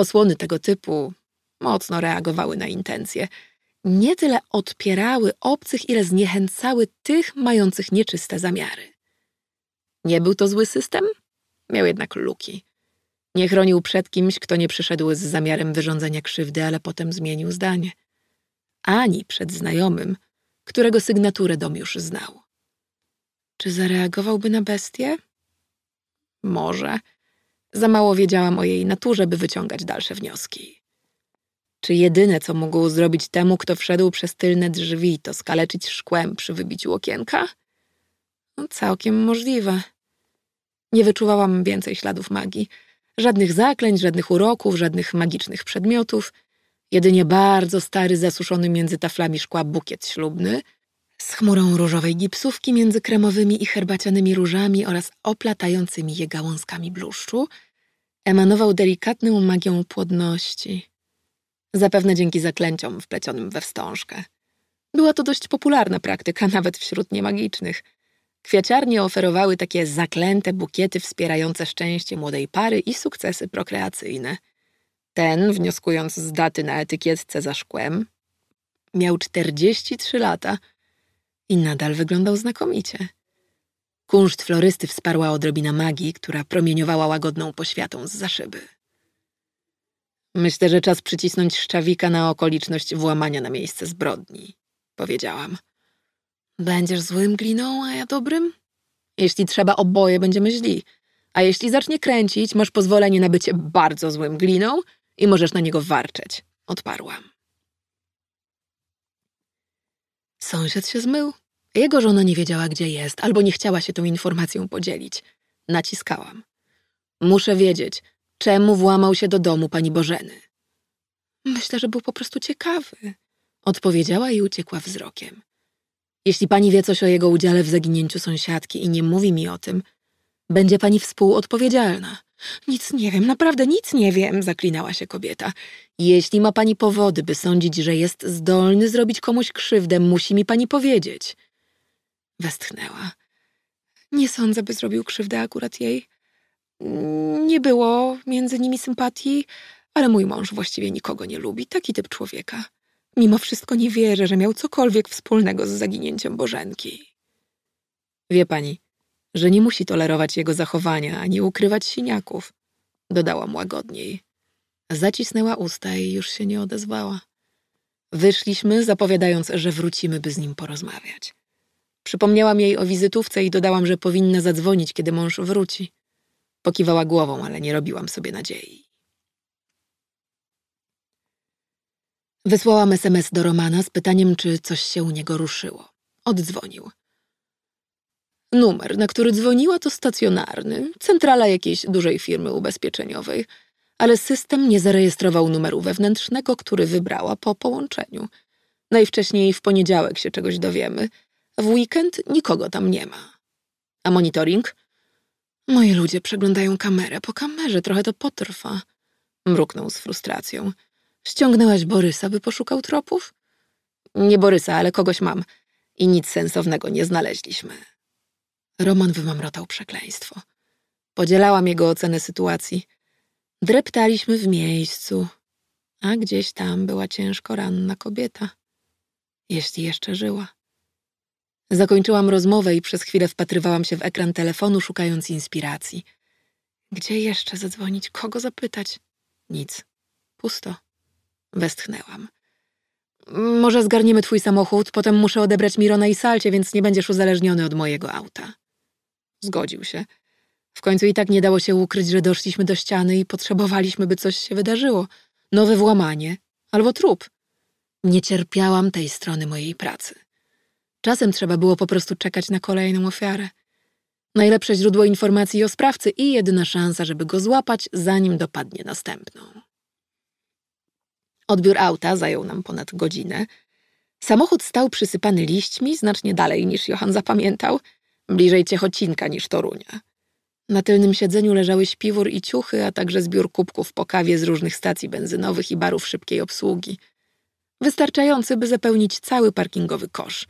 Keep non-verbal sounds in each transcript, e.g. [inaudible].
Osłony tego typu mocno reagowały na intencje. Nie tyle odpierały obcych, ile zniechęcały tych mających nieczyste zamiary. Nie był to zły system? Miał jednak luki. Nie chronił przed kimś, kto nie przyszedł z zamiarem wyrządzenia krzywdy, ale potem zmienił zdanie. Ani przed znajomym, którego sygnaturę dom już znał. Czy zareagowałby na bestię? Może. Za mało wiedziałam o jej naturze, by wyciągać dalsze wnioski. Czy jedyne, co mógł zrobić temu, kto wszedł przez tylne drzwi, to skaleczyć szkłem przy wybiciu okienka? No, całkiem możliwe. Nie wyczuwałam więcej śladów magii. Żadnych zaklęć, żadnych uroków, żadnych magicznych przedmiotów. Jedynie bardzo stary, zasuszony między taflami szkła bukiet ślubny, z chmurą różowej gipsówki między kremowymi i herbacianymi różami oraz oplatającymi je gałązkami bluszczu, emanował delikatną magią płodności. Zapewne dzięki zaklęciom wplecionym we wstążkę. Była to dość popularna praktyka, nawet wśród niemagicznych. Kwiaciarnie oferowały takie zaklęte bukiety wspierające szczęście młodej pary i sukcesy prokreacyjne. Ten, wnioskując z daty na etykietce za szkłem, miał 43 lata i nadal wyglądał znakomicie. Kunszt florysty wsparła odrobina magii, która promieniowała łagodną poświatą z za szyby. Myślę, że czas przycisnąć szczawika na okoliczność włamania na miejsce zbrodni, powiedziałam. Będziesz złym gliną, a ja dobrym? Jeśli trzeba, oboje będziemy źli. A jeśli zacznie kręcić, masz pozwolenie na bycie bardzo złym gliną i możesz na niego warczeć. Odparłam. Sąsiad się zmył. Jego żona nie wiedziała, gdzie jest, albo nie chciała się tą informacją podzielić. Naciskałam. Muszę wiedzieć, czemu włamał się do domu pani Bożeny. Myślę, że był po prostu ciekawy. Odpowiedziała i uciekła wzrokiem. Jeśli pani wie coś o jego udziale w zaginięciu sąsiadki i nie mówi mi o tym, będzie pani współodpowiedzialna. Nic nie wiem, naprawdę nic nie wiem, zaklinała się kobieta. Jeśli ma pani powody, by sądzić, że jest zdolny zrobić komuś krzywdę, musi mi pani powiedzieć. Westchnęła. Nie sądzę, by zrobił krzywdę akurat jej. Nie było między nimi sympatii, ale mój mąż właściwie nikogo nie lubi. Taki typ człowieka. Mimo wszystko nie wierzę, że miał cokolwiek wspólnego z zaginięciem Bożenki. Wie pani, że nie musi tolerować jego zachowania ani ukrywać siniaków, dodałam łagodniej. Zacisnęła usta i już się nie odezwała. Wyszliśmy, zapowiadając, że wrócimy, by z nim porozmawiać. Przypomniałam jej o wizytówce i dodałam, że powinna zadzwonić, kiedy mąż wróci. Pokiwała głową, ale nie robiłam sobie nadziei. Wysłałam SMS do Romana z pytaniem, czy coś się u niego ruszyło. Oddzwonił. Numer, na który dzwoniła, to stacjonarny, centrala jakiejś dużej firmy ubezpieczeniowej, ale system nie zarejestrował numeru wewnętrznego, który wybrała po połączeniu. Najwcześniej w poniedziałek się czegoś dowiemy. W weekend nikogo tam nie ma. A monitoring? Moi ludzie przeglądają kamerę po kamerze, trochę to potrwa. Mruknął z frustracją. Ściągnęłaś Borysa, by poszukał tropów? Nie Borysa, ale kogoś mam. I nic sensownego nie znaleźliśmy. Roman wymamrotał przekleństwo. Podzielałam jego ocenę sytuacji. Dreptaliśmy w miejscu, a gdzieś tam była ciężko ranna kobieta. Jeśli jeszcze żyła. Zakończyłam rozmowę i przez chwilę wpatrywałam się w ekran telefonu, szukając inspiracji. Gdzie jeszcze zadzwonić? Kogo zapytać? Nic. Pusto. Westchnęłam. Może zgarniemy twój samochód, potem muszę odebrać Mirona i Salcie, więc nie będziesz uzależniony od mojego auta. Zgodził się. W końcu i tak nie dało się ukryć, że doszliśmy do ściany i potrzebowaliśmy, by coś się wydarzyło. Nowe włamanie albo trup. Nie cierpiałam tej strony mojej pracy. Czasem trzeba było po prostu czekać na kolejną ofiarę. Najlepsze źródło informacji o sprawcy i jedyna szansa, żeby go złapać, zanim dopadnie następną. Odbiór auta zajął nam ponad godzinę. Samochód stał przysypany liśćmi znacznie dalej niż Johan zapamiętał, bliżej Ciechocinka niż Torunia. Na tylnym siedzeniu leżały śpiwór i ciuchy, a także zbiór kubków po kawie z różnych stacji benzynowych i barów szybkiej obsługi. Wystarczający, by zapełnić cały parkingowy kosz.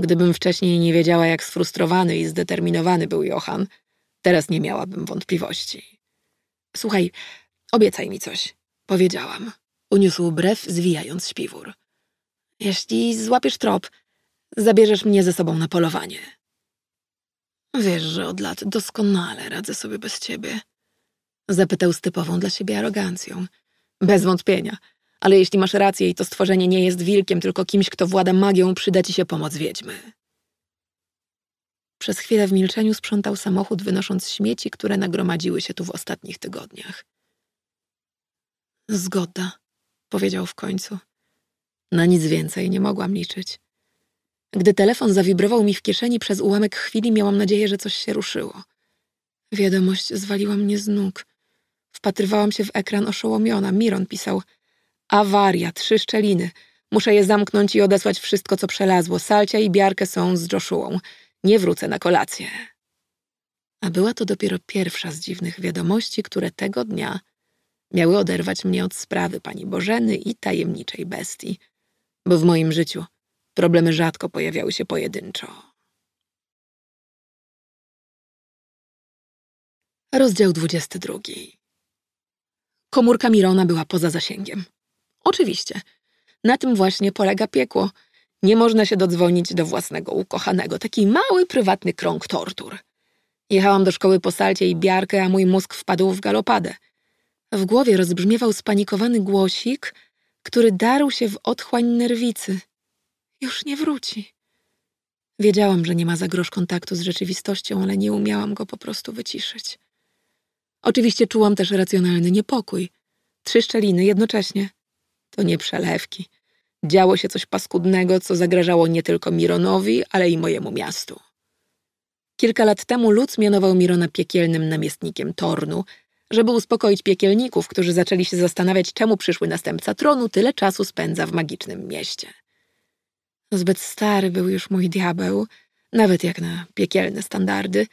Gdybym wcześniej nie wiedziała, jak sfrustrowany i zdeterminowany był Johan, teraz nie miałabym wątpliwości. Słuchaj, obiecaj mi coś, powiedziałam. Uniósł brew, zwijając śpiwór. Jeśli złapiesz trop, zabierzesz mnie ze sobą na polowanie. Wiesz, że od lat doskonale radzę sobie bez ciebie. Zapytał z typową dla siebie arogancją. Bez wątpienia. Ale jeśli masz rację i to stworzenie nie jest wilkiem, tylko kimś, kto włada magią, przyda ci się pomoc wiedźmy. Przez chwilę w milczeniu sprzątał samochód, wynosząc śmieci, które nagromadziły się tu w ostatnich tygodniach. Zgoda, powiedział w końcu. Na nic więcej nie mogłam liczyć. Gdy telefon zawibrował mi w kieszeni przez ułamek chwili, miałam nadzieję, że coś się ruszyło. Wiadomość zwaliła mnie z nóg. Wpatrywałam się w ekran oszołomiona. Miron pisał: Awaria, trzy szczeliny. Muszę je zamknąć i odesłać wszystko, co przelazło. Salcia i Biarkę są z Joshuą. Nie wrócę na kolację. A była to dopiero pierwsza z dziwnych wiadomości, które tego dnia miały oderwać mnie od sprawy pani Bożeny i tajemniczej bestii, bo w moim życiu problemy rzadko pojawiały się pojedynczo. Rozdział 22. Komórka Mirona była poza zasięgiem. Oczywiście. Na tym właśnie polega piekło. Nie można się dodzwonić do własnego ukochanego. Taki mały, prywatny krąg tortur. Jechałam do szkoły po salcie i biarkę, a mój mózg wpadł w galopadę. W głowie rozbrzmiewał spanikowany głosik, który darł się w otchłań nerwicy. Już nie wróci. Wiedziałam, że nie ma za grosz kontaktu z rzeczywistością, ale nie umiałam go po prostu wyciszyć. Oczywiście czułam też racjonalny niepokój. Trzy szczeliny jednocześnie. To nie przelewki. Działo się coś paskudnego, co zagrażało nie tylko Mironowi, ale i mojemu miastu. Kilka lat temu Lutz mianował Mirona piekielnym namiestnikiem Tornu, żeby uspokoić piekielników, którzy zaczęli się zastanawiać, czemu przyszły następca tronu tyle czasu spędza w magicznym mieście. Zbyt stary był już mój diabeł, nawet jak na piekielne standardy,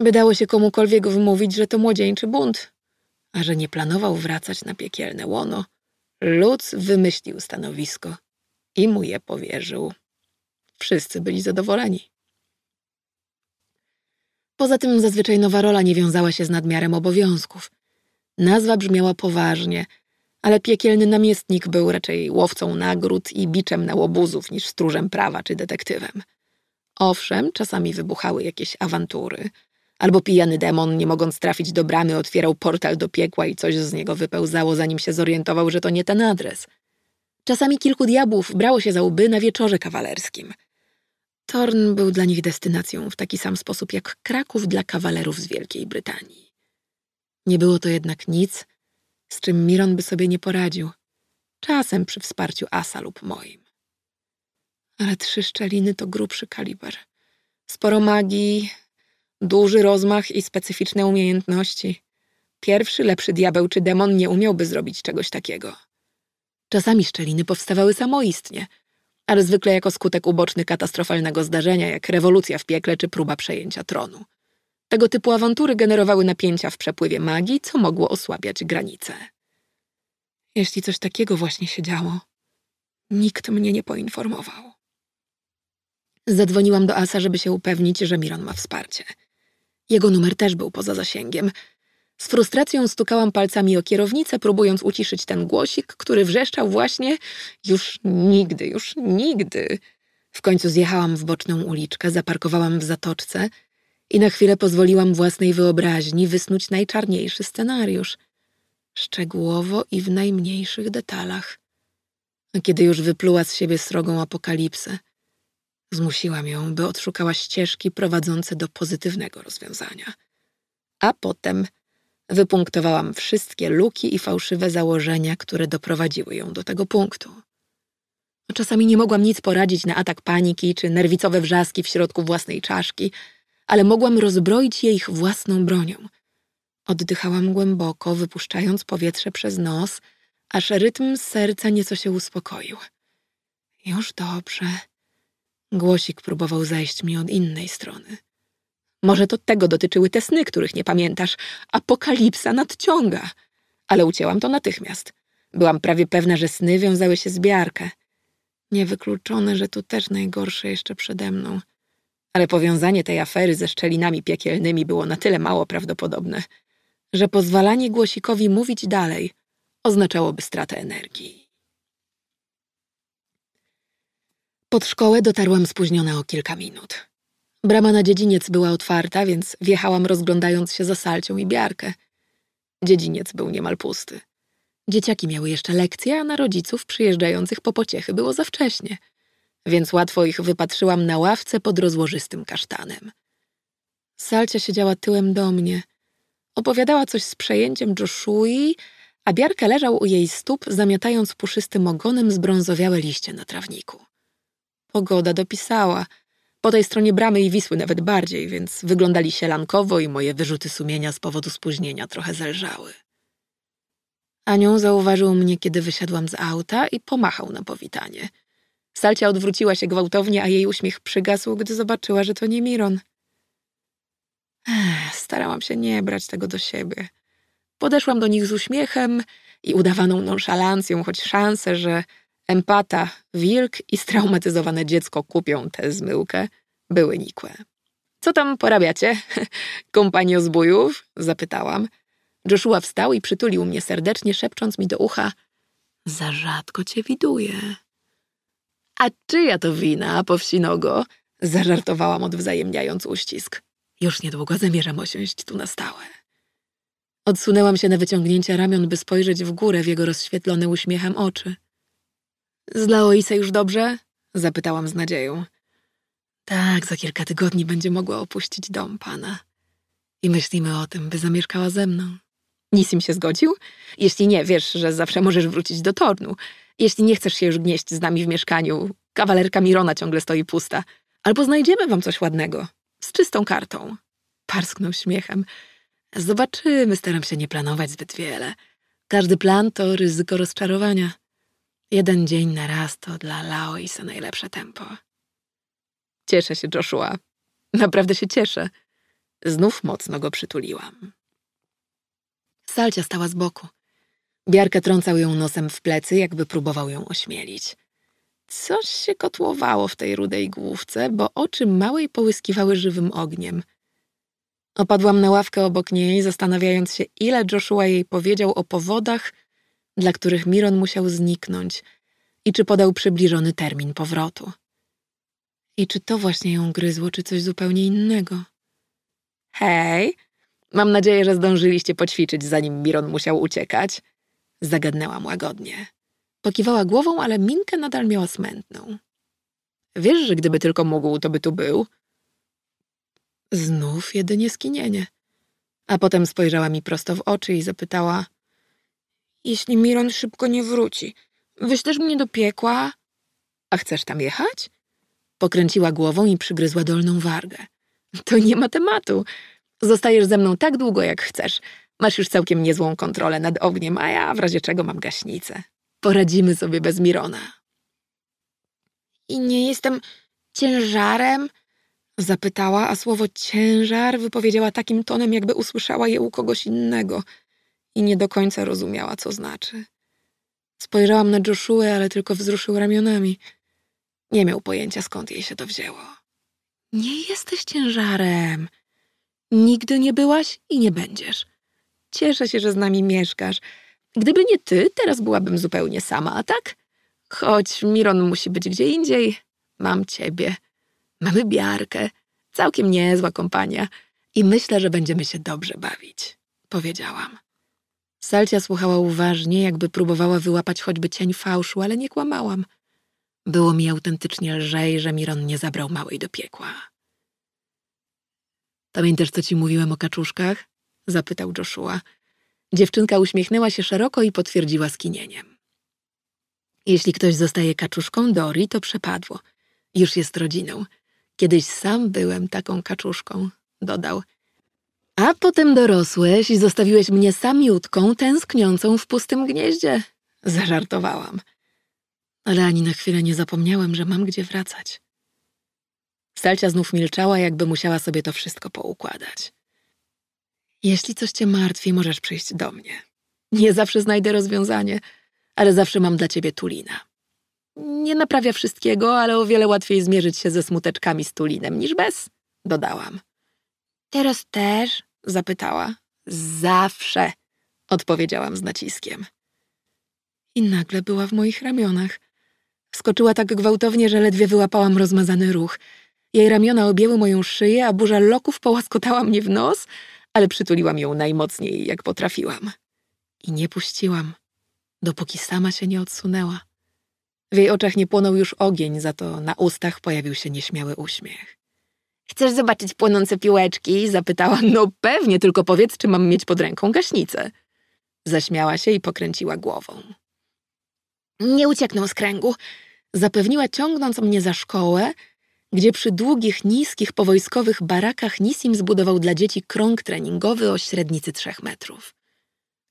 by dało się komukolwiek wmówić, że to młodzieńczy bunt, a że nie planował wracać na piekielne łono. Lutz wymyślił stanowisko i mu je powierzył. Wszyscy byli zadowoleni. Poza tym zazwyczaj nowa rola nie wiązała się z nadmiarem obowiązków. Nazwa brzmiała poważnie, ale piekielny namiestnik był raczej łowcą nagród i biczem na łobuzów niż stróżem prawa czy detektywem. Owszem, czasami wybuchały jakieś awantury, albo pijany demon, nie mogąc trafić do bramy, otwierał portal do piekła i coś z niego wypełzało, zanim się zorientował, że to nie ten adres. Czasami kilku diabłów brało się za łby na wieczorze kawalerskim – Torn był dla nich destynacją w taki sam sposób jak Kraków dla kawalerów z Wielkiej Brytanii. Nie było to jednak nic, z czym Miron by sobie nie poradził, czasem przy wsparciu Asa lub moim. Ale trzy szczeliny to grubszy kaliber. Sporo magii, duży rozmach i specyficzne umiejętności. Pierwszy, lepszy diabeł czy demon nie umiałby zrobić czegoś takiego. Czasami szczeliny powstawały samoistnie – ale zwykle jako skutek uboczny katastrofalnego zdarzenia, jak rewolucja w piekle czy próba przejęcia tronu. Tego typu awantury generowały napięcia w przepływie magii, co mogło osłabiać granice. Jeśli coś takiego właśnie się działo, nikt mnie nie poinformował. Zadzwoniłam do Asa, żeby się upewnić, że Miron ma wsparcie. Jego numer też był poza zasięgiem, z frustracją stukałam palcami o kierownicę, próbując uciszyć ten głosik, który wrzeszczał właśnie już nigdy, już nigdy. W końcu zjechałam w boczną uliczkę, zaparkowałam w zatoczce i na chwilę pozwoliłam własnej wyobraźni wysnuć najczarniejszy scenariusz. Szczegółowo i w najmniejszych detalach. A kiedy już wypluła z siebie srogą apokalipsę, zmusiłam ją, by odszukała ścieżki prowadzące do pozytywnego rozwiązania. A potem Wypunktowałam wszystkie luki i fałszywe założenia, które doprowadziły ją do tego punktu. Czasami nie mogłam nic poradzić na atak paniki czy nerwicowe wrzaski w środku własnej czaszki, ale mogłam rozbroić je ich własną bronią. Oddychałam głęboko, wypuszczając powietrze przez nos, aż rytm serca nieco się uspokoił. Już dobrze. Głosik próbował zajść mi od innej strony. Może to tego dotyczyły te sny, których nie pamiętasz. Apokalipsa nadciąga. Ale ucięłam to natychmiast. Byłam prawie pewna, że sny wiązały się z Biarkę. Niewykluczone, że to też najgorsze jeszcze przede mną. Ale powiązanie tej afery ze szczelinami piekielnymi było na tyle mało prawdopodobne, że pozwalanie głosikowi mówić dalej oznaczałoby stratę energii. Pod szkołę dotarłam spóźniona o kilka minut. Brama na dziedziniec była otwarta, więc wjechałam rozglądając się za salcią i biarkę. Dziedziniec był niemal pusty. Dzieciaki miały jeszcze lekcje, a na rodziców przyjeżdżających po pociechy było za wcześnie, więc łatwo ich wypatrzyłam na ławce pod rozłożystym kasztanem. Salcia siedziała tyłem do mnie. Opowiadała coś z przejęciem Joshui, a Biarka leżał u jej stóp, zamiatając puszystym ogonem zbrązowiałe liście na trawniku. Pogoda dopisała. Po tej stronie bramy i Wisły nawet bardziej, więc wyglądali sielankowo i moje wyrzuty sumienia z powodu spóźnienia trochę zelżały. Anią zauważył mnie, kiedy wysiadłam z auta i pomachał na powitanie. Salcia odwróciła się gwałtownie, a jej uśmiech przygasł, gdy zobaczyła, że to nie Miron. Ech, starałam się nie brać tego do siebie. Podeszłam do nich z uśmiechem i udawaną nonszalancją, choć szanse, że empata, wilk i straumatyzowane dziecko kupią tę zmyłkę, były nikłe. Co tam porabiacie? [laughs] Kompanio zbójów? Zapytałam. Joshua wstał i przytulił mnie serdecznie, szepcząc mi do ucha Za rzadko cię widuję. A czyja to wina, powsinogo? Zażartowałam, odwzajemniając uścisk. Już niedługo zamierzam osiąść tu na stałe. Odsunęłam się na wyciągnięcie ramion, by spojrzeć w górę w jego rozświetlone uśmiechem oczy. Z Laoisa już dobrze? Zapytałam z nadzieją. Tak, za kilka tygodni będzie mogła opuścić dom pana. I myślimy o tym, by zamieszkała ze mną. Nisim się zgodził? Jeśli nie, wiesz, że zawsze możesz wrócić do Tornu. Jeśli nie chcesz się już gnieść z nami w mieszkaniu, kawalerka Mirona ciągle stoi pusta. Albo znajdziemy wam coś ładnego. Z czystą kartą. Parsknął śmiechem. Zobaczymy, staram się nie planować zbyt wiele. Każdy plan to ryzyko rozczarowania. Jeden dzień na raz to dla Laoisa najlepsze tempo. Cieszę się, Joshua. Naprawdę się cieszę. Znów mocno go przytuliłam. Salcia stała z boku. Biarkę trącał ją nosem w plecy, jakby próbował ją ośmielić. Coś się kotłowało w tej rudej główce, bo oczy małej połyskiwały żywym ogniem. Opadłam na ławkę obok niej, zastanawiając się, ile Joshua jej powiedział o powodach, dla których Miron musiał zniknąć i czy podał przybliżony termin powrotu. I czy to właśnie ją gryzło, czy coś zupełnie innego? Hej, mam nadzieję, że zdążyliście poćwiczyć, zanim Miron musiał uciekać. Zagadnęłam łagodnie. Pokiwała głową, ale minkę nadal miała smętną. Wiesz, że gdyby tylko mógł, to by tu był? Znów jedynie skinienie. A potem spojrzała mi prosto w oczy i zapytała Jeśli Miron szybko nie wróci, wyślesz mnie do piekła? A chcesz tam jechać? Pokręciła głową i przygryzła dolną wargę. To nie ma tematu. Zostajesz ze mną tak długo, jak chcesz. Masz już całkiem niezłą kontrolę nad ogniem, a ja w razie czego mam gaśnicę. Poradzimy sobie bez Mirona. I nie jestem ciężarem? Zapytała, a słowo ciężar wypowiedziała takim tonem, jakby usłyszała je u kogoś innego i nie do końca rozumiała, co znaczy. Spojrzałam na Joshua, ale tylko wzruszył ramionami. Nie miał pojęcia, skąd jej się to wzięło. Nie jesteś ciężarem. Nigdy nie byłaś i nie będziesz. Cieszę się, że z nami mieszkasz. Gdyby nie ty, teraz byłabym zupełnie sama, a tak? Choć Miron musi być gdzie indziej. Mam ciebie. Mamy biarkę. Całkiem niezła kompania. I myślę, że będziemy się dobrze bawić. Powiedziałam. Salcia słuchała uważnie, jakby próbowała wyłapać choćby cień fałszu, ale nie kłamałam. Było mi autentycznie lżej, że Miron nie zabrał małej do piekła. Pamiętasz, co ci mówiłem o kaczuszkach? Zapytał Joshua. Dziewczynka uśmiechnęła się szeroko i potwierdziła skinieniem. Jeśli ktoś zostaje kaczuszką Dori, to przepadło. Już jest rodziną. Kiedyś sam byłem taką kaczuszką, dodał. A potem dorosłeś i zostawiłeś mnie samiutką, tęskniącą w pustym gnieździe. Zażartowałam. Ale ani na chwilę nie zapomniałem, że mam gdzie wracać. Stalcia znów milczała, jakby musiała sobie to wszystko poukładać. Jeśli coś cię martwi, możesz przyjść do mnie. Nie zawsze znajdę rozwiązanie, ale zawsze mam dla ciebie Tulina. Nie naprawia wszystkiego, ale o wiele łatwiej zmierzyć się ze smuteczkami z Tulinem niż bez, dodałam. Teraz też? Zapytała. Zawsze, odpowiedziałam z naciskiem. i nagle była w moich ramionach. Skoczyła tak gwałtownie, że ledwie wyłapałam rozmazany ruch. Jej ramiona objęły moją szyję, a burza loków połaskotała mnie w nos, ale przytuliłam ją najmocniej, jak potrafiłam. I nie puściłam, dopóki sama się nie odsunęła. W jej oczach nie płonął już ogień, za to na ustach pojawił się nieśmiały uśmiech. Chcesz zobaczyć płonące piłeczki? Zapytała. No pewnie, tylko powiedz, czy mam mieć pod ręką gaśnicę. Zaśmiała się i pokręciła głową. Nie uciekną z kręgu, zapewniła ciągnąc mnie za szkołę, gdzie przy długich, niskich, powojskowych barakach Nisim zbudował dla dzieci krąg treningowy o średnicy trzech metrów.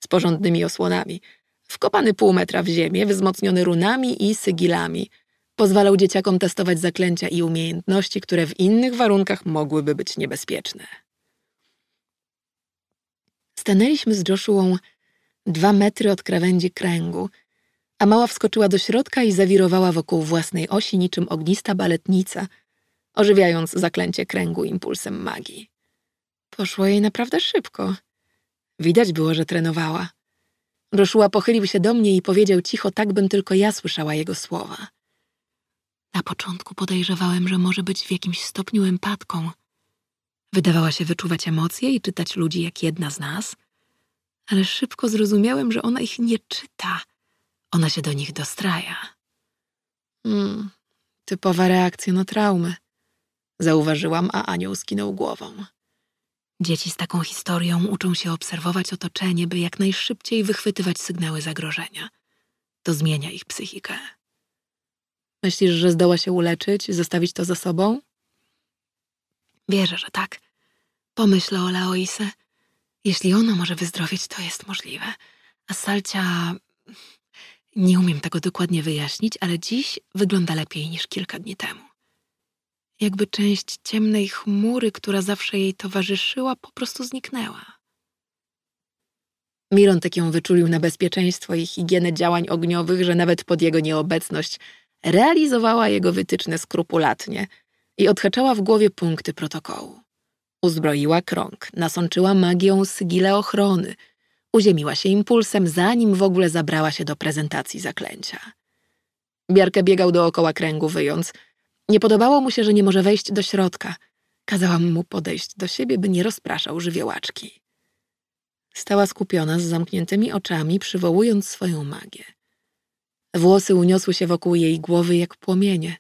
Z porządnymi osłonami, wkopany pół metra w ziemię, wzmocniony runami i sygilami. Pozwalał dzieciakom testować zaklęcia i umiejętności, które w innych warunkach mogłyby być niebezpieczne. Stanęliśmy z Joshuą dwa metry od krawędzi kręgu, a mała wskoczyła do środka i zawirowała wokół własnej osi niczym ognista baletnica, ożywiając zaklęcie kręgu impulsem magii. Poszło jej naprawdę szybko. Widać było, że trenowała. Joshua pochylił się do mnie i powiedział cicho, tak bym tylko ja słyszała jego słowa. Na początku podejrzewałem, że może być w jakimś stopniu empatką. Wydawała się wyczuwać emocje i czytać ludzi jak jedna z nas, ale szybko zrozumiałem, że ona ich nie czyta. Ona się do nich dostraja. Hmm, typowa reakcja na traumę. Zauważyłam, a anioł skinął głową. Dzieci z taką historią uczą się obserwować otoczenie, by jak najszybciej wychwytywać sygnały zagrożenia. To zmienia ich psychikę. Myślisz, że zdoła się uleczyć, zostawić to za sobą? Wierzę, że tak. Pomyślę o Laoise. Jeśli ona może wyzdrowieć, to jest możliwe. A Salcia... Nie umiem tego dokładnie wyjaśnić, ale dziś wygląda lepiej niż kilka dni temu. Jakby część ciemnej chmury, która zawsze jej towarzyszyła, po prostu zniknęła. Miron tak ją wyczulił na bezpieczeństwo i higienę działań ogniowych, że nawet pod jego nieobecność realizowała jego wytyczne skrupulatnie i odhaczała w głowie punkty protokołu. Uzbroiła krąg, nasączyła magią sygile ochrony, uziemiła się impulsem, zanim w ogóle zabrała się do prezentacji zaklęcia. Biarkę biegał dookoła kręgu, wyjąc. Nie podobało mu się, że nie może wejść do środka. Kazałam mu podejść do siebie, by nie rozpraszał żywiołaczki. Stała skupiona z zamkniętymi oczami, przywołując swoją magię. Włosy uniosły się wokół jej głowy jak płomienie.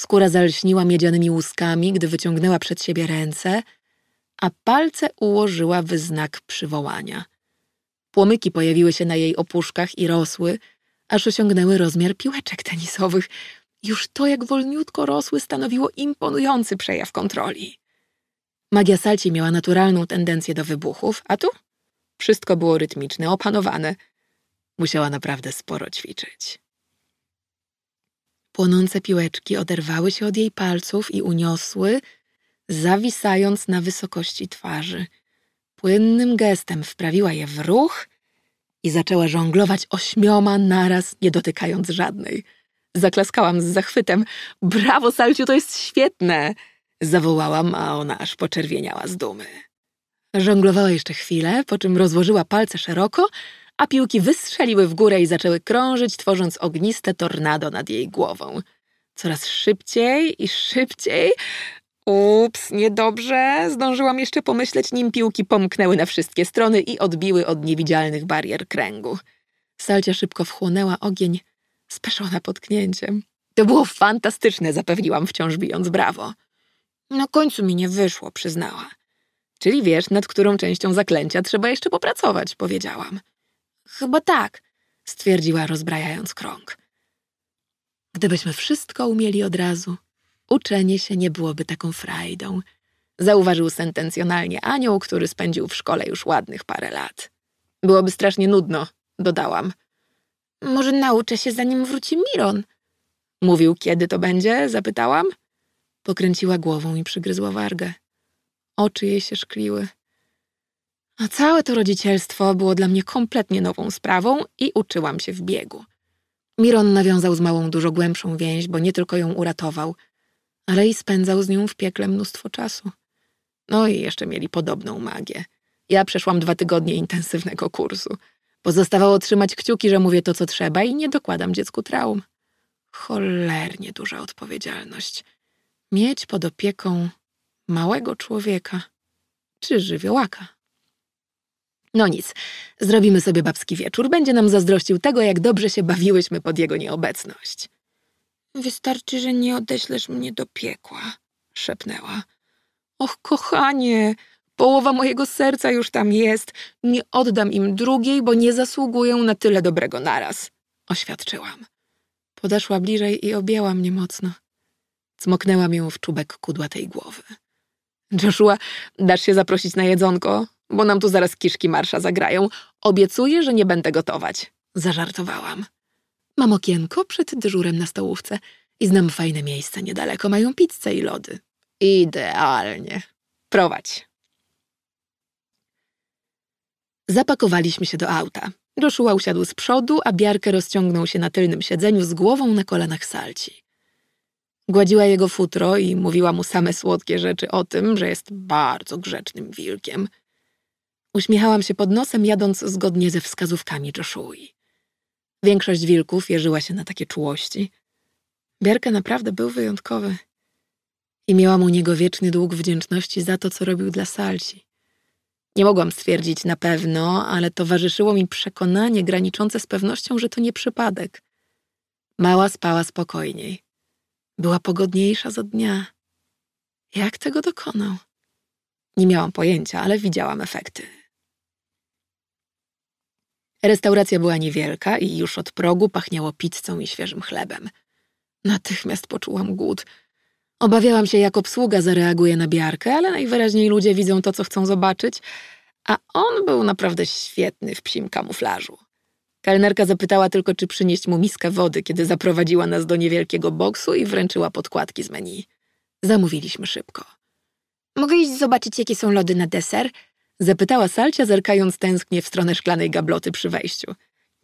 Skóra zalśniła miedzianymi łuskami, gdy wyciągnęła przed siebie ręce, a palce ułożyła w znak przywołania. Płomyki pojawiły się na jej opuszkach i rosły, aż osiągnęły rozmiar piłeczek tenisowych. Już to, jak wolniutko rosły, stanowiło imponujący przejaw kontroli. Magia Salci miała naturalną tendencję do wybuchów, a tu wszystko było rytmiczne, opanowane. Musiała naprawdę sporo ćwiczyć. Płonące piłeczki oderwały się od jej palców i uniosły, zawisając na wysokości twarzy. Płynnym gestem wprawiła je w ruch i zaczęła żonglować ośmioma naraz, nie dotykając żadnej. Zaklaskałam z zachwytem. Brawo, Salciu, to jest świetne! Zawołałam, a ona aż poczerwieniała z dumy. Żonglowała jeszcze chwilę, po czym rozłożyła palce szeroko, a piłki wystrzeliły w górę i zaczęły krążyć, tworząc ogniste tornado nad jej głową. Coraz szybciej i szybciej. Ups, niedobrze. Zdążyłam jeszcze pomyśleć, nim piłki pomknęły na wszystkie strony i odbiły od niewidzialnych barier kręgu. Salcia szybko wchłonęła ogień, speszona potknięciem. To było fantastyczne, zapewniłam, wciąż bijąc brawo. Na końcu mi nie wyszło, przyznała. Czyli wiesz, nad którą częścią zaklęcia trzeba jeszcze popracować, powiedziałam. Chyba tak, stwierdziła, rozbrajając krąg. Gdybyśmy wszystko umieli od razu, uczenie się nie byłoby taką frajdą, zauważył sentencjonalnie anioł, który spędził w szkole już ładnych parę lat. Byłoby strasznie nudno, dodałam. Może nauczę się, zanim wróci Miron. Mówił, kiedy to będzie? Zapytałam. Pokręciła głową i przygryzła wargę. Oczy jej się szkliły. A całe to rodzicielstwo było dla mnie kompletnie nową sprawą i uczyłam się w biegu. Miron nawiązał z małą dużo głębszą więź, bo nie tylko ją uratował, ale i spędzał z nią w piekle mnóstwo czasu. No i jeszcze mieli podobną magię. Ja przeszłam dwa tygodnie intensywnego kursu. Pozostawało trzymać kciuki, że mówię to, co trzeba i nie dokładam dziecku traum. Cholernie duża odpowiedzialność. Mieć pod opieką małego człowieka czy żywiołaka. No nic, zrobimy sobie babski wieczór. Będzie nam zazdrościł tego, jak dobrze się bawiłyśmy pod jego nieobecność. Wystarczy, że nie odeślesz mnie do piekła, szepnęła. Och, kochanie, połowa mojego serca już tam jest. Nie oddam im drugiej, bo nie zasługują na tyle dobrego naraz, oświadczyłam. Podeszła bliżej i objęła mnie mocno. Cmoknęłam ją w czubek kudłatej głowy. Joshua, dasz się zaprosić na jedzonko? Bo nam tu zaraz kiszki marsza zagrają. Obiecuję, że nie będę gotować. Zażartowałam. Mam okienko przed dyżurem na stołówce i znam fajne miejsce niedaleko. Mają pizzę i lody. Idealnie. Prowadź. Zapakowaliśmy się do auta. Joshua usiadł z przodu, a Biarkę rozciągnął się na tylnym siedzeniu z głową na kolanach salci. Gładziła jego futro i mówiła mu same słodkie rzeczy o tym, że jest bardzo grzecznym wilkiem. Uśmiechałam się pod nosem, jadąc zgodnie ze wskazówkami Joshui. Większość wilków wierzyła się na takie czułości. Biarka naprawdę był wyjątkowy. I miałam u niego wieczny dług wdzięczności za to, co robił dla Salci. Nie mogłam stwierdzić na pewno, ale towarzyszyło mi przekonanie graniczące z pewnością, że to nie przypadek. Mała spała spokojniej. Była pogodniejsza za dnia. Jak tego dokonał? Nie miałam pojęcia, ale widziałam efekty. Restauracja była niewielka i już od progu pachniało pizzą i świeżym chlebem. Natychmiast poczułam głód. Obawiałam się, jak obsługa zareaguje na biarkę, ale najwyraźniej ludzie widzą to, co chcą zobaczyć, a on był naprawdę świetny w psim kamuflażu. Kelnerka zapytała tylko, czy przynieść mu miskę wody, kiedy zaprowadziła nas do niewielkiego boksu i wręczyła podkładki z menu. Zamówiliśmy szybko. Mogę iść zobaczyć, jakie są lody na deser? Zapytała Salcia, zerkając tęsknie w stronę szklanej gabloty przy wejściu.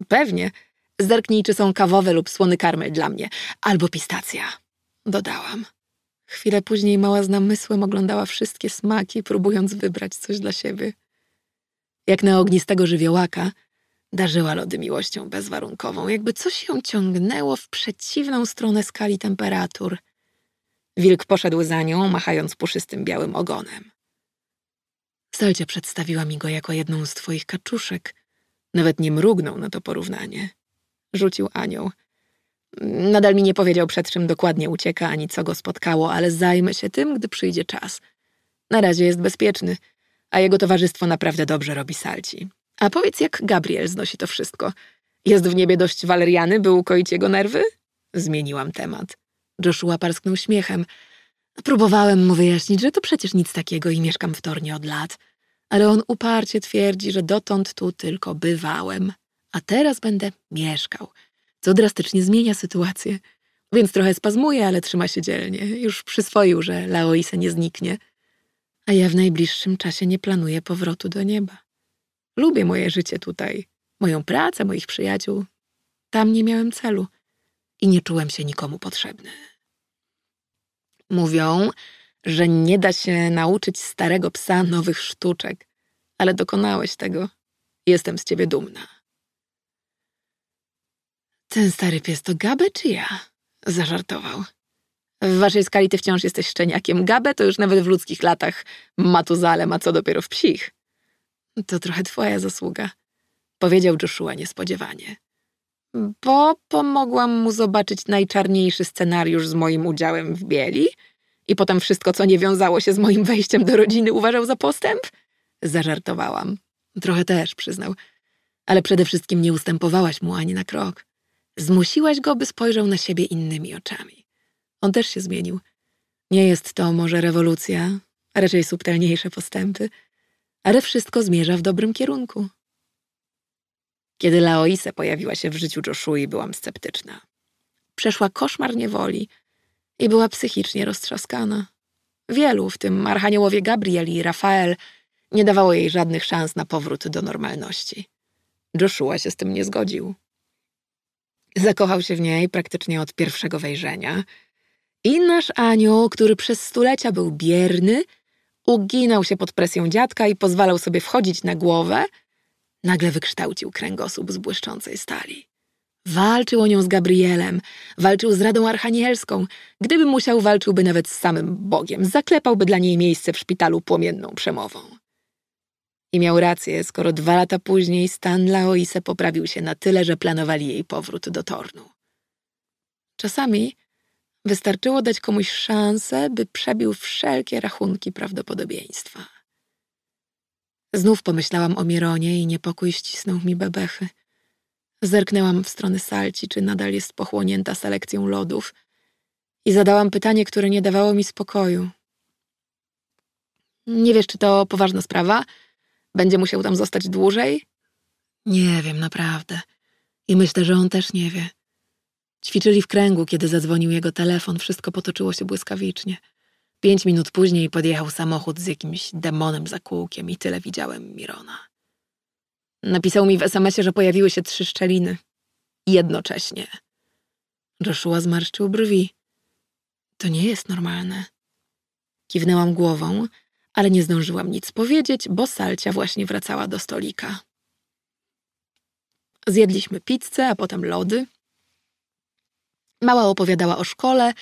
Pewnie. Zerknij, czy są kawowe lub słony karmel dla mnie. Albo pistacja. Dodałam. Chwilę później mała z namysłem oglądała wszystkie smaki, próbując wybrać coś dla siebie. Jak na ognistego żywiołaka, darzyła lody miłością bezwarunkową, jakby coś ją ciągnęło w przeciwną stronę skali temperatur. Wilk poszedł za nią, machając puszystym białym ogonem. Salcia przedstawiła mi go jako jedną z twoich kaczuszek. Nawet nie mrugnął na to porównanie. Rzucił anioł. Nadal mi nie powiedział, przed czym dokładnie ucieka, ani co go spotkało, ale zajmę się tym, gdy przyjdzie czas. Na razie jest bezpieczny, a jego towarzystwo naprawdę dobrze robi Salci. A powiedz, jak Gabriel znosi to wszystko. Jest w niebie dość waleriany, by ukoić jego nerwy? Zmieniłam temat. Joshua parsknął śmiechem. Próbowałem mu wyjaśnić, że to przecież nic takiego i mieszkam w Tornie od lat. Ale on uparcie twierdzi, że dotąd tu tylko bywałem, a teraz będę mieszkał, co drastycznie zmienia sytuację. Więc trochę spazmuje, ale trzyma się dzielnie. Już przyswoił, że Laoise nie zniknie. A ja w najbliższym czasie nie planuję powrotu do nieba. Lubię moje życie tutaj, moją pracę, moich przyjaciół. Tam nie miałem celu i nie czułem się nikomu potrzebny. Mówią, że nie da się nauczyć starego psa nowych sztuczek, ale dokonałeś tego. Jestem z ciebie dumna. Ten stary pies to Gabę czy ja? Zażartował. W waszej skali ty wciąż jesteś szczeniakiem. Gabę to już nawet w ludzkich latach matuzalem, a co dopiero w psich. To trochę twoja zasługa, powiedział Joshua niespodziewanie. Bo pomogłam mu zobaczyć najczarniejszy scenariusz z moim udziałem w bieli i potem wszystko, co nie wiązało się z moim wejściem do rodziny, uważał za postęp? Zażartowałam. Trochę też, przyznał. Ale przede wszystkim nie ustępowałaś mu ani na krok. Zmusiłaś go, by spojrzał na siebie innymi oczami. On też się zmienił. Nie jest to może rewolucja, a raczej subtelniejsze postępy, ale wszystko zmierza w dobrym kierunku. Kiedy Laoise pojawiła się w życiu Joshui, byłam sceptyczna. Przeszła koszmar niewoli i była psychicznie roztrzaskana. Wielu, w tym archaniołowie Gabriel i Rafael, nie dawało jej żadnych szans na powrót do normalności. Joshua się z tym nie zgodził. Zakochał się w niej praktycznie od pierwszego wejrzenia i nasz anioł, który przez stulecia był bierny, uginał się pod presją dziadka i pozwalał sobie wchodzić na głowę, nagle wykształcił kręgosłup z błyszczącej stali. Walczył o nią z Gabrielem, walczył z Radą Archanielską. Gdyby musiał, walczyłby nawet z samym Bogiem, zaklepałby dla niej miejsce w szpitalu płomienną przemową. I miał rację, skoro dwa lata później stan Laoise poprawił się na tyle, że planowali jej powrót do Tornu. Czasami wystarczyło dać komuś szansę, by przebił wszelkie rachunki prawdopodobieństwa. Znów pomyślałam o Mironie i niepokój ścisnął mi bebechy. Zerknęłam w stronę salci, czy nadal jest pochłonięta selekcją lodów i zadałam pytanie, które nie dawało mi spokoju. Nie wiesz, czy to poważna sprawa? Będzie musiał tam zostać dłużej? Nie wiem, naprawdę. I myślę, że on też nie wie. Ćwiczyli w kręgu, kiedy zadzwonił jego telefon. Wszystko potoczyło się błyskawicznie. Pięć minut później podjechał samochód z jakimś demonem za kółkiem i tyle widziałem Mirona. Napisał mi w SMS-ie, że pojawiły się trzy szczeliny. Jednocześnie. Joshua zmarszczył brwi. To nie jest normalne. Kiwnęłam głową, ale nie zdążyłam nic powiedzieć, bo Salcia właśnie wracała do stolika. Zjedliśmy pizzę, a potem lody. Mała opowiadała o szkole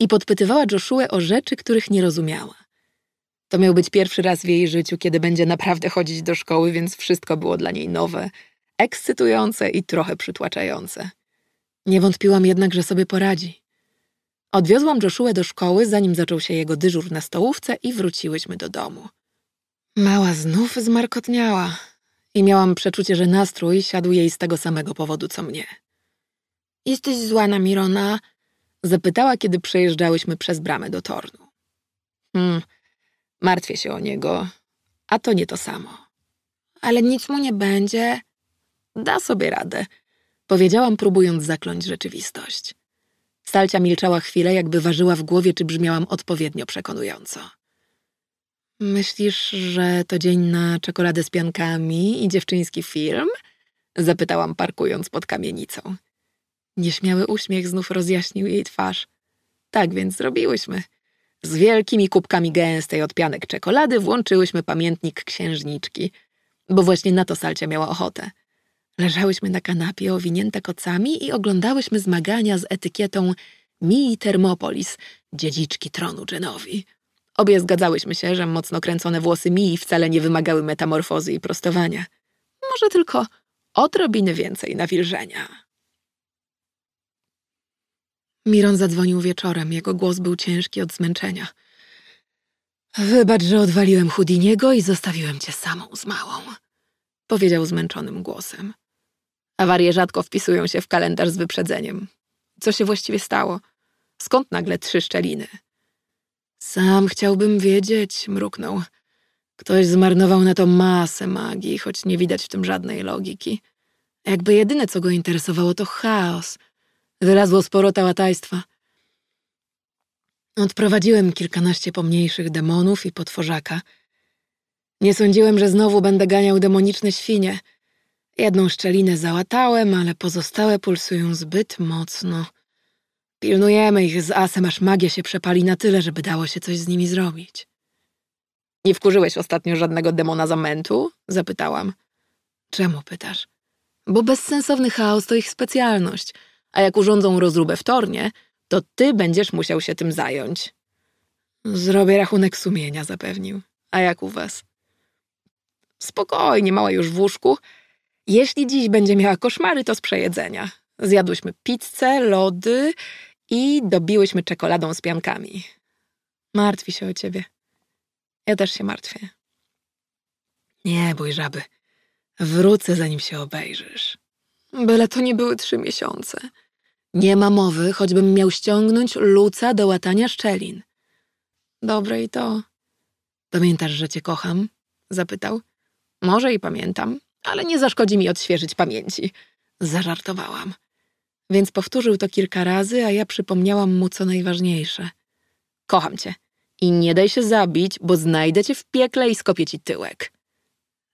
i podpytywała Joshua o rzeczy, których nie rozumiała. To miał być pierwszy raz w jej życiu, kiedy będzie naprawdę chodzić do szkoły, więc wszystko było dla niej nowe, ekscytujące i trochę przytłaczające. Nie wątpiłam jednak, że sobie poradzi. Odwiozłam Joshua do szkoły, zanim zaczął się jego dyżur na stołówce i wróciłyśmy do domu. Mała znów zmarkotniała i miałam przeczucie, że nastrój siadł jej z tego samego powodu, co mnie. Jesteś zła na Mirona? Zapytała, kiedy przejeżdżałyśmy przez bramę do Tornu. Hmm, martwię się o niego, a to nie to samo. Ale nic mu nie będzie. Da sobie radę, powiedziałam, próbując zakląć rzeczywistość. Stalcia milczała chwilę, jakby ważyła w głowie, czy brzmiałam odpowiednio przekonująco. Myślisz, że to dzień na czekoladę z piankami i dziewczyński film? Zapytałam, parkując pod kamienicą. Nieśmiały uśmiech znów rozjaśnił jej twarz. Tak więc zrobiłyśmy. Z wielkimi kubkami gęstej od pianek czekolady włączyłyśmy pamiętnik księżniczki, bo właśnie na to Salcia miała ochotę. Leżałyśmy na kanapie owinięte kocami i oglądałyśmy zmagania z etykietą Mii Thermopolis, dziedziczki tronu Genowi. Obie zgadzałyśmy się, że mocno kręcone włosy Mii wcale nie wymagały metamorfozy i prostowania. Może tylko odrobiny więcej nawilżenia. Miron zadzwonił wieczorem. Jego głos był ciężki od zmęczenia. Wybacz, że odwaliłem Hudiniego i zostawiłem cię samą z małą. Powiedział zmęczonym głosem. Awarie rzadko wpisują się w kalendarz z wyprzedzeniem. Co się właściwie stało? Skąd nagle trzy szczeliny? Sam chciałbym wiedzieć, mruknął. Ktoś zmarnował na to masę magii, choć nie widać w tym żadnej logiki. Jakby jedyne, co go interesowało, to chaos – Wylazło sporo tałatajstwa. Odprowadziłem kilkanaście pomniejszych demonów i potworzaka. Nie sądziłem, że znowu będę ganiał demoniczne świnie. Jedną szczelinę załatałem, ale pozostałe pulsują zbyt mocno. Pilnujemy ich z asem, aż magia się przepali na tyle, żeby dało się coś z nimi zrobić. Nie wkurzyłeś ostatnio żadnego demona zamętu? Zapytałam. Czemu pytasz? Bo bezsensowny chaos to ich specjalność – a jak urządzą rozróbę w tornie, to ty będziesz musiał się tym zająć. Zrobię rachunek sumienia, zapewnił. A jak u was? Spokojnie, mała już w łóżku. Jeśli dziś będzie miała koszmary, to z przejedzenia. Zjadłyśmy pizzę, lody i dobiłyśmy czekoladą z piankami. Martwi się o ciebie. Ja też się martwię. Nie bój, żaby. Wrócę, zanim się obejrzysz. Byle to nie były trzy miesiące. Nie ma mowy, choćbym miał ściągnąć luca do łatania szczelin. Dobre i to. Pamiętasz, że cię kocham? Zapytał. Może i pamiętam, ale nie zaszkodzi mi odświeżyć pamięci. Zażartowałam. Więc powtórzył to kilka razy, a ja przypomniałam mu co najważniejsze. Kocham cię. I nie daj się zabić, bo znajdę cię w piekle i skopię ci tyłek.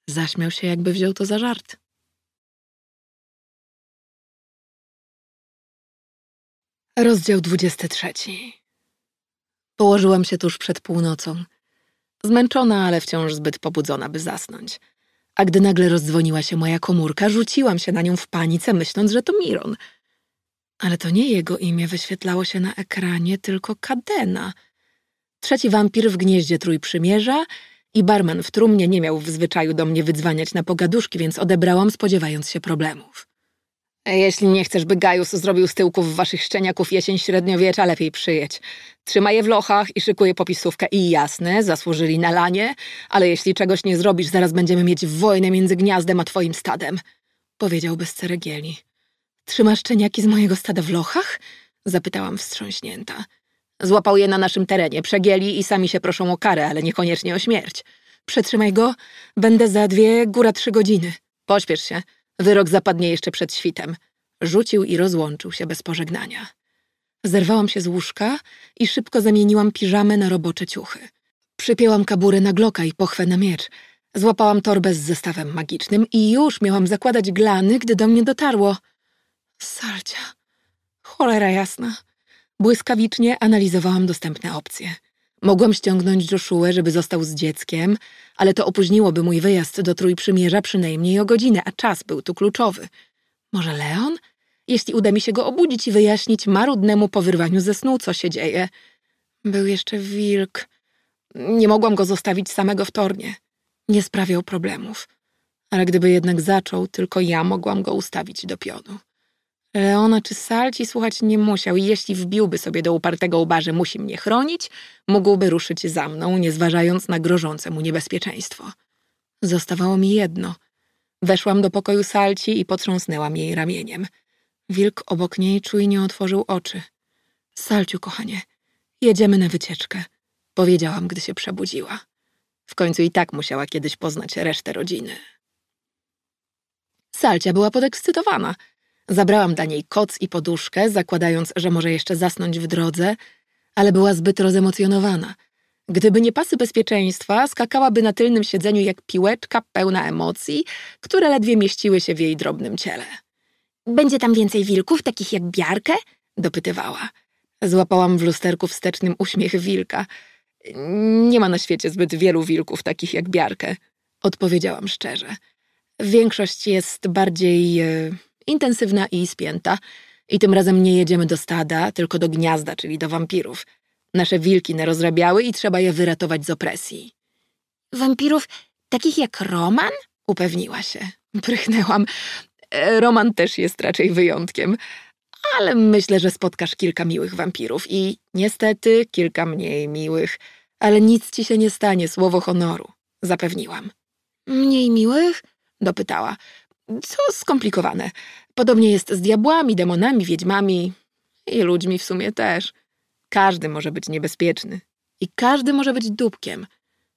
Zaśmiał się, jakby wziął to za żart. Rozdział 23. Położyłam się tuż przed północą. Zmęczona, ale wciąż zbyt pobudzona, by zasnąć. A gdy nagle rozdzwoniła się moja komórka, rzuciłam się na nią w panice, myśląc, że to Miron. Ale to nie jego imię wyświetlało się na ekranie, tylko Kadena. Trzeci wampir w gnieździe Trójprzymierza i barman w trumnie nie miał w zwyczaju do mnie wydzwaniać na pogaduszki, więc odebrałam, spodziewając się problemów. Jeśli nie chcesz, by Gajus zrobił z tyłków waszych szczeniaków jesień średniowiecza, lepiej przyjedź. Trzymaj je w lochach i szykuję popisówkę. I jasne, zasłużyli na lanie, ale jeśli czegoś nie zrobisz, zaraz będziemy mieć wojnę między gniazdem a twoim stadem. Powiedział bez ceregieli. Trzymasz szczeniaki z mojego stada w lochach? Zapytałam wstrząśnięta. Złapał je na naszym terenie, przegięli i sami się proszą o karę, ale niekoniecznie o śmierć. Przetrzymaj go, będę za dwie, góra trzy godziny. Pośpiesz się, wyrok zapadnie jeszcze przed świtem. Rzucił i rozłączył się bez pożegnania. Zerwałam się z łóżka i szybko zamieniłam piżamę na robocze ciuchy. Przypięłam kaburę na gloka i pochwę na miecz. Złapałam torbę z zestawem magicznym i już miałam zakładać glany, gdy do mnie dotarło. Salcia. Cholera jasna. Błyskawicznie analizowałam dostępne opcje. Mogłam ściągnąć Joshua, żeby został z dzieckiem, ale to opóźniłoby mój wyjazd do Trójprzymierza przynajmniej o godzinę, a czas był tu kluczowy. Może Leon? Jeśli uda mi się go obudzić i wyjaśnić marudnemu po wyrwaniu ze snu, co się dzieje. Był jeszcze wilk. Nie mogłam go zostawić samego w tornie. Nie sprawiał problemów. Ale gdyby jednak zaczął, tylko ja mogłam go ustawić do pionu. Leona czy Salci słuchać nie musiał i jeśli wbiłby sobie do upartego łba, że musi mnie chronić, mógłby ruszyć za mną, nie zważając na grożące mu niebezpieczeństwo. Zostawało mi jedno. Weszłam do pokoju Salci i potrząsnęłam jej ramieniem. Wilk obok niej czujnie otworzył oczy. Salciu, kochanie, jedziemy na wycieczkę, powiedziałam, gdy się przebudziła. W końcu i tak musiała kiedyś poznać resztę rodziny. Salcia była podekscytowana – Zabrałam dla niej koc i poduszkę, zakładając, że może jeszcze zasnąć w drodze, ale była zbyt rozemocjonowana. Gdyby nie pasy bezpieczeństwa, skakałaby na tylnym siedzeniu jak piłeczka pełna emocji, które ledwie mieściły się w jej drobnym ciele. Będzie tam więcej wilków, takich jak Biarkę? dopytywała. Złapałam w lusterku wstecznym uśmiech wilka. Nie ma na świecie zbyt wielu wilków takich jak Biarkę, odpowiedziałam szczerze. Większość jest bardziej e, intensywna i spięta. I tym razem nie jedziemy do stada, tylko do gniazda, czyli do wampirów. Nasze wilki narozrabiały i trzeba je wyratować z opresji. Wampirów takich jak Roman? Upewniła się. Prychnęłam. E, Roman też jest raczej wyjątkiem. Ale myślę, że spotkasz kilka miłych wampirów i niestety kilka mniej miłych. Ale nic ci się nie stanie, słowo honoru. Zapewniłam. Mniej miłych? Dopytała co skomplikowane. Podobnie jest z diabłami, demonami, wiedźmami i ludźmi w sumie też. Każdy może być niebezpieczny i każdy może być dupkiem,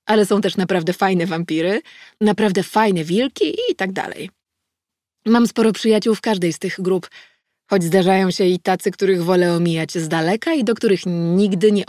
ale są też naprawdę fajne wampiry, naprawdę fajne wilki i tak dalej. Mam sporo przyjaciół w każdej z tych grup, choć zdarzają się i tacy, których wolę omijać z daleka i do których nigdy nie